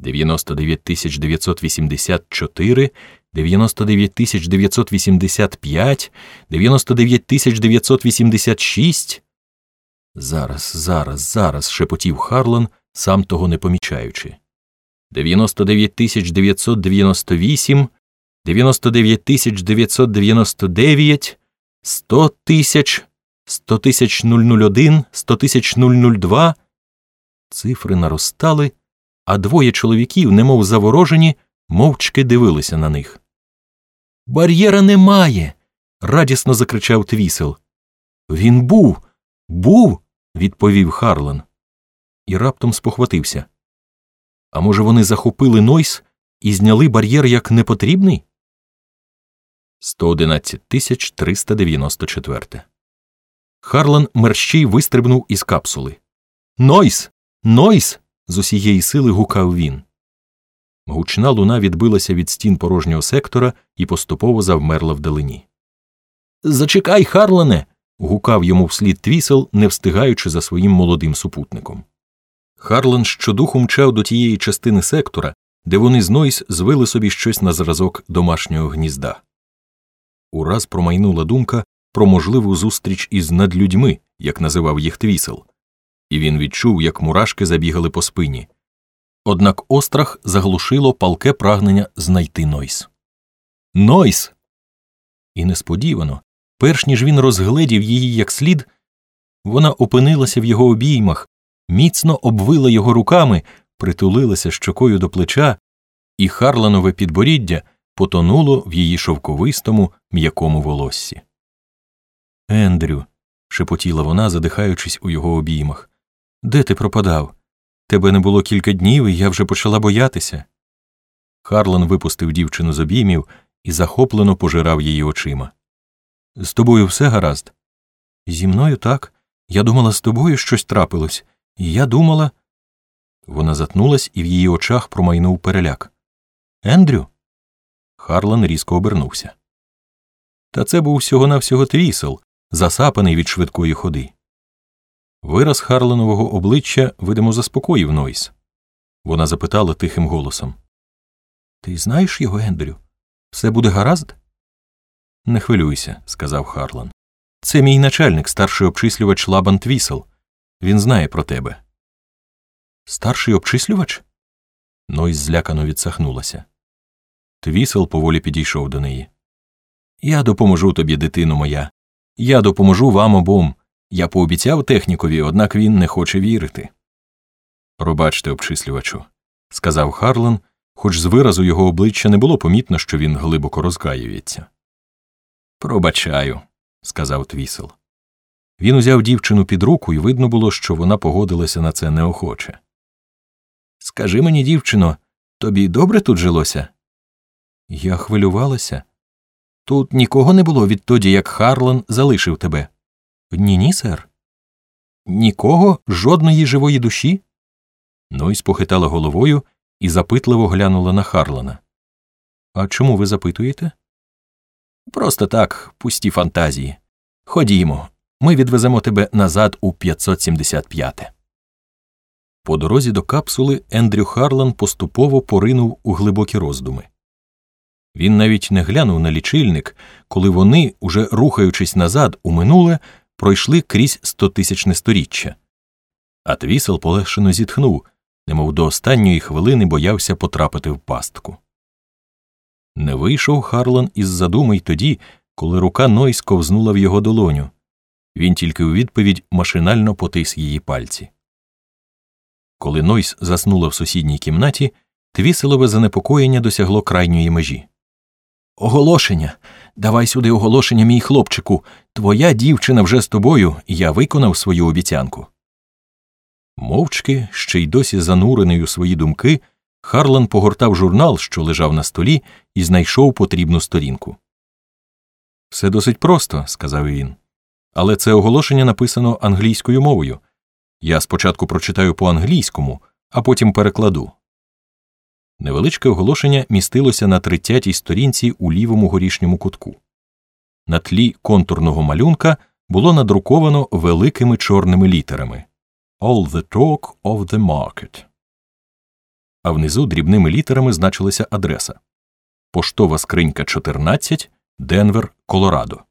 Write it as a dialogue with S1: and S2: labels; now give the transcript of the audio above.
S1: 99 984, 99 985, 99 986. Зараз, зараз, зараз, шепотів Харлан, сам того не помічаючи. 99 998, 99 999, 100 тисяч, 100 тисяч 001, 100 тисяч 002. Цифри наростали, а двоє чоловіків, немов заворожені, мовчки дивилися на них. Бар'єра немає. радісно закричав Твісел. Він був, був, відповів Харлан. І раптом спохватився. А може, вони захопили Нойс і зняли бар'єр як непотрібний? 111 тисяч 394. Харлан мерщій вистрибнув із капсули. Нойс! Нойс! З усієї сили гукав він. Гучна луна відбилася від стін порожнього сектора і поступово завмерла вдалині. Зачекай, Харлане. гукав йому вслід твісел, не встигаючи за своїм молодим супутником. Харлан щодуху мчав до тієї частини сектора, де вони з Нойс звили собі щось на зразок домашнього гнізда. Ураз промайнула думка про можливу зустріч із надлюдьми, як називав їх твісел, і він відчув, як мурашки забігали по спині. Однак острах заглушило палке прагнення знайти Нойс. Нойс. І несподівано, перш ніж він розгледів її як слід, вона опинилася в його обіймах, міцно обвила його руками, притулилася щокою до плеча, і Харланове підборіддя потонуло в її шовковистому м'якому волоссі. Ендрю. шепотіла вона, задихаючись у його обіймах. Де ти пропадав? Тебе не було кілька днів, і я вже почала боятися. Харлан випустив дівчину з обіймів і захоплено пожирав її очима. З тобою все гаразд? Зі мною так. Я думала, з тобою щось трапилось, і я думала. Вона затнулась, і в її очах промайнув переляк. Ендрю? Харлан різко обернувся. Та це був всього навсього твісел, засапаний від швидкої ходи. Вираз Харленового обличчя, видимо, заспокоїв Нойс. Вона запитала тихим голосом Ти знаєш його, Ендрю? Все буде гаразд? Не хвилюйся, сказав Харлан. Це мій начальник, старший обчислювач Лабан Твісел. Він знає про тебе. Старший обчислювач? Нойс злякано відсахнулася. Твісел поволі підійшов до неї. Я допоможу тобі, дитино моя. Я допоможу вам обом. Я пообіцяв технікові, однак він не хоче вірити. Пробачте, обчислювачу, сказав Харлан, хоч з виразу його обличчя не було помітно, що він глибоко розкаюється. Пробачаю, сказав Твісел. Він узяв дівчину під руку, і видно було, що вона погодилася на це неохоче. Скажи мені, дівчино, тобі добре тут жилося? Я хвилювалася. Тут нікого не було відтоді, як Харлан залишив тебе. Ні, ні, сер. Нікого, жодної живої душі? Нойс похитала головою і запитливо глянула на Харлана. А чому ви запитуєте? Просто так, пусті фантазії. Ходімо, ми відвеземо тебе назад у 575. По дорозі до капсули Ендрю Харлан поступово поринув у глибокі роздуми. Він навіть не глянув на лічильник, коли вони, уже рухаючись назад у минуле, пройшли крізь стотисячне сторіччя. А твісел полегшено зітхнув, немов до останньої хвилини боявся потрапити в пастку. Не вийшов Харлан із задуми й тоді, коли рука Нойс ковзнула в його долоню. Він тільки у відповідь машинально потис її пальці. Коли Нойс заснула в сусідній кімнаті, твіселове занепокоєння досягло крайньої межі. Оголошення. Давай сюди оголошення, мій хлопчику. Твоя дівчина вже з тобою, і я виконав свою обіцянку. Мовчки, ще й досі занурений у свої думки, Харлан погортав журнал, що лежав на столі, і знайшов потрібну сторінку. Все досить просто, сказав він. Але це оголошення написано англійською мовою. Я спочатку прочитаю по англійському, а потім перекладу. Невеличке оголошення містилося на тридцятій сторінці у лівому горішньому кутку. На тлі контурного малюнка було надруковано великими чорними літерами All the talk of the market. а внизу дрібними літерами значилася адреса Поштова скринька 14, Денвер, Колорадо.